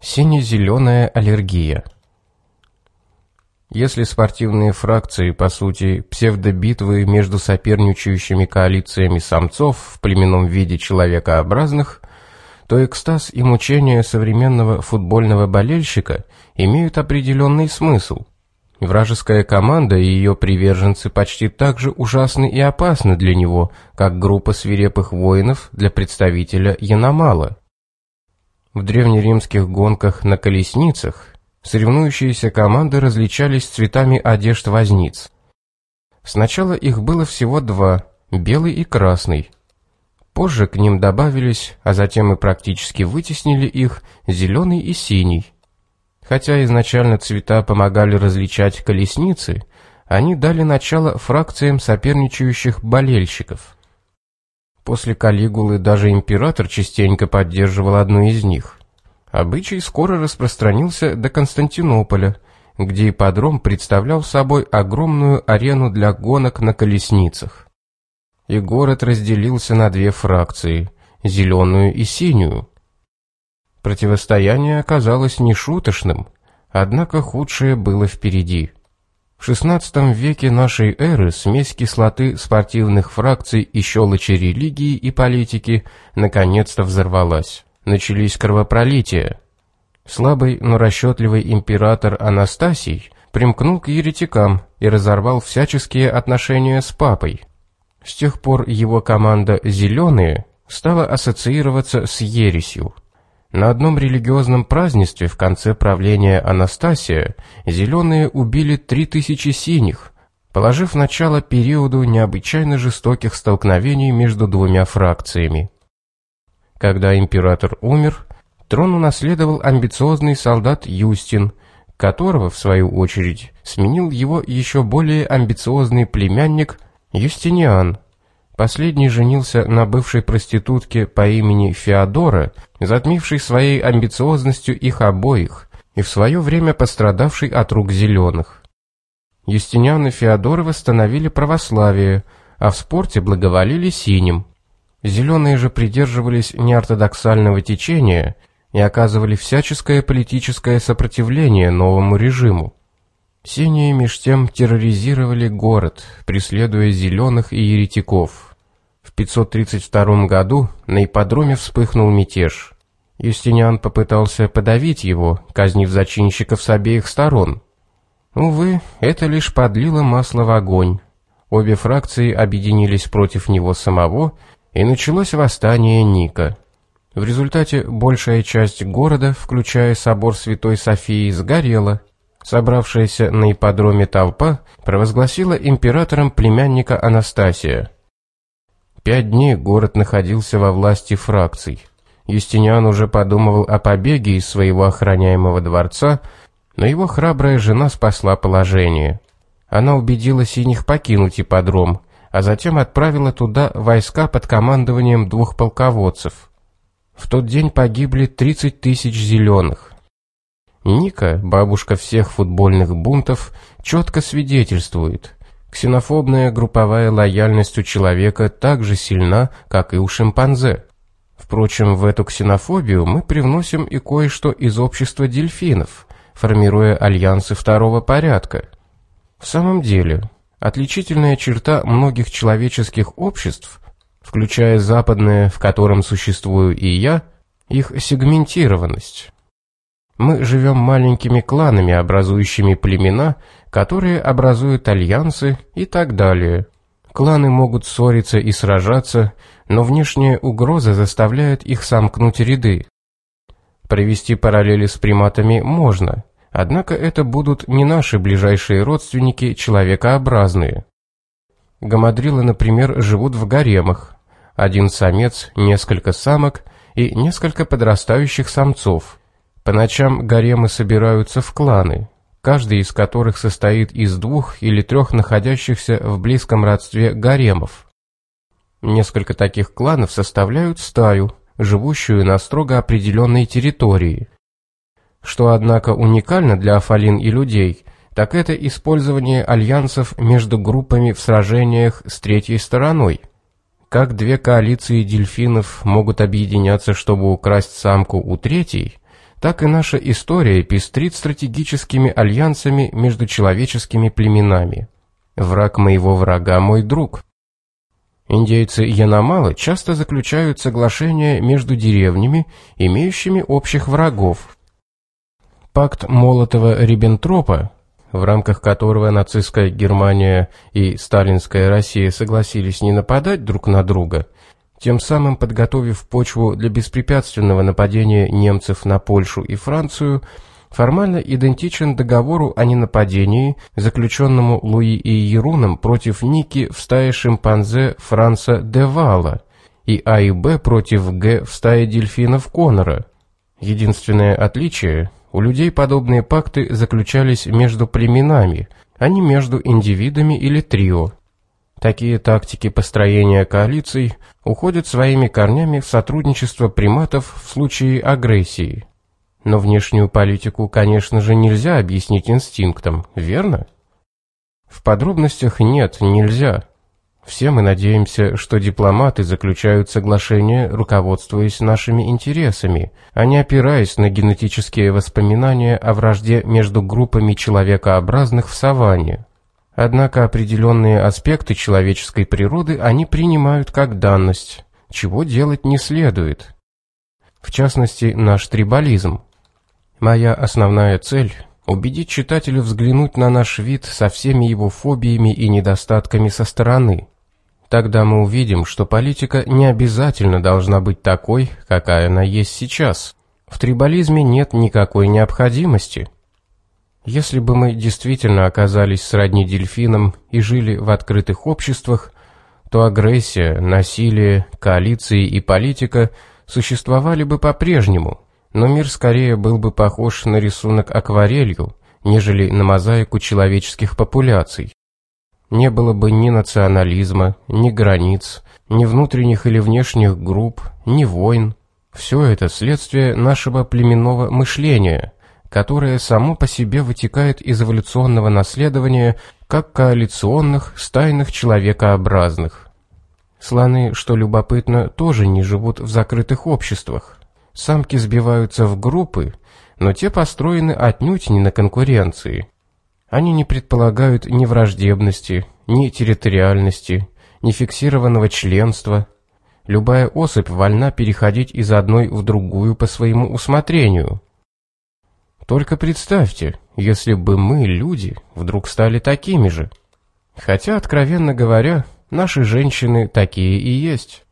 Сине-зеленая аллергия. Если спортивные фракции, по сути, псевдобитвы между соперничающими коалициями самцов в племенном виде человекообразных, то экстаз и мучения современного футбольного болельщика имеют определенный смысл. Вражеская команда и ее приверженцы почти так же ужасны и опасны для него, как группа свирепых воинов для представителя Яномала. В древнеримских гонках на колесницах соревнующиеся команды различались цветами одежд возниц. Сначала их было всего два – белый и красный. Позже к ним добавились, а затем и практически вытеснили их, зеленый и синий. Хотя изначально цвета помогали различать колесницы, они дали начало фракциям соперничающих болельщиков – После Калигулы даже император частенько поддерживал одну из них. Обычай скоро распространился до Константинополя, где ипподром представлял собой огромную арену для гонок на колесницах. И город разделился на две фракции – зеленую и синюю. Противостояние оказалось нешуточным, однако худшее было впереди – в XVI веке нашей эры смесь кислоты спортивных фракций и щелочи религии и политики наконец-то взорвалась. Начались кровопролития. Слабый, но расчетливый император Анастасий примкнул к еретикам и разорвал всяческие отношения с папой. С тех пор его команда «Зеленые» стала ассоциироваться с ересью – на одном религиозном празднестве в конце правления Анастасия зеленые убили три тысячи синих, положив начало периоду необычайно жестоких столкновений между двумя фракциями. Когда император умер, трон унаследовал амбициозный солдат Юстин, которого, в свою очередь, сменил его еще более амбициозный племянник Юстиниан – Последний женился на бывшей проститутке по имени Феодора, затмившей своей амбициозностью их обоих и в свое время пострадавшей от рук зеленых. Юстиниан и Феодора восстановили православие, а в спорте благоволили синим. Зеленые же придерживались неортодоксального течения и оказывали всяческое политическое сопротивление новому режиму. Синие меж тем терроризировали город, преследуя зеленых и еретиков. В 532 году на ипподроме вспыхнул мятеж. Юстиниан попытался подавить его, казнив зачинщиков с обеих сторон. Увы, это лишь подлило масло в огонь. Обе фракции объединились против него самого, и началось восстание Ника. В результате большая часть города, включая собор Святой Софии, сгорела, Собравшаяся на ипподроме толпа провозгласила императором племянника Анастасия. Пять дней город находился во власти фракций. Юстиниан уже подумывал о побеге из своего охраняемого дворца, но его храбрая жена спасла положение. Она убедила синих покинуть ипподром, а затем отправила туда войска под командованием двух полководцев. В тот день погибли 30 тысяч зеленых. Ника, бабушка всех футбольных бунтов, четко свидетельствует. Ксенофобная групповая лояльность у человека так же сильна, как и у шимпанзе. Впрочем, в эту ксенофобию мы привносим и кое-что из общества дельфинов, формируя альянсы второго порядка. В самом деле, отличительная черта многих человеческих обществ, включая западное, в котором существую и я, их сегментированность. Мы живем маленькими кланами, образующими племена, которые образуют альянсы и так далее. Кланы могут ссориться и сражаться, но внешняя угроза заставляет их сомкнуть ряды. Провести параллели с приматами можно, однако это будут не наши ближайшие родственники, человекообразные. Гамадрилы, например, живут в гаремах. Один самец, несколько самок и несколько подрастающих самцов – по ночам гаремы собираются в кланы, каждый из которых состоит из двух или трех находящихся в близком родстве гаремов. Несколько таких кланов составляют стаю, живущую на строго определенной территории. Что, однако, уникально для афалин и людей, так это использование альянсов между группами в сражениях с третьей стороной. Как две коалиции дельфинов могут объединяться, чтобы украсть самку у третьей – так и наша история пестрит стратегическими альянсами между человеческими племенами. Враг моего врага – мой друг. Индейцы Яномалы часто заключают соглашения между деревнями, имеющими общих врагов. Пакт Молотова-Риббентропа, в рамках которого нацистская Германия и сталинская Россия согласились не нападать друг на друга, тем самым подготовив почву для беспрепятственного нападения немцев на Польшу и Францию, формально идентичен договору о ненападении, заключенному Луи и Еруном против Ники в стае шимпанзе Франца де Вала и А и Б против Г в стае дельфинов Конора. Единственное отличие – у людей подобные пакты заключались между племенами, а не между индивидами или трио. Такие тактики построения коалиций уходят своими корнями в сотрудничество приматов в случае агрессии. Но внешнюю политику, конечно же, нельзя объяснить инстинктом, верно? В подробностях нет, нельзя. Все мы надеемся, что дипломаты заключают соглашение, руководствуясь нашими интересами, а не опираясь на генетические воспоминания о вражде между группами человекообразных в саванне. Однако определенные аспекты человеческой природы они принимают как данность, чего делать не следует. В частности, наш трибализм. Моя основная цель – убедить читателя взглянуть на наш вид со всеми его фобиями и недостатками со стороны. Тогда мы увидим, что политика не обязательно должна быть такой, какая она есть сейчас. В трибализме нет никакой необходимости – если бы мы действительно оказались сродни дельфинам и жили в открытых обществах, то агрессия, насилие, коалиции и политика существовали бы по-прежнему, но мир скорее был бы похож на рисунок акварелью, нежели на мозаику человеческих популяций. Не было бы ни национализма, ни границ, ни внутренних или внешних групп, ни войн. Все это следствие нашего племенного мышления – которое само по себе вытекает из эволюционного наследования как коалиционных, стайных человекообразных. Слоны, что любопытно, тоже не живут в закрытых обществах. Самки сбиваются в группы, но те построены отнюдь не на конкуренции. Они не предполагают ни враждебности, ни территориальности, ни фиксированного членства. Любая особь вольна переходить из одной в другую по своему усмотрению – только представьте, если бы мы, люди, вдруг стали такими же. Хотя, откровенно говоря, наши женщины такие и есть.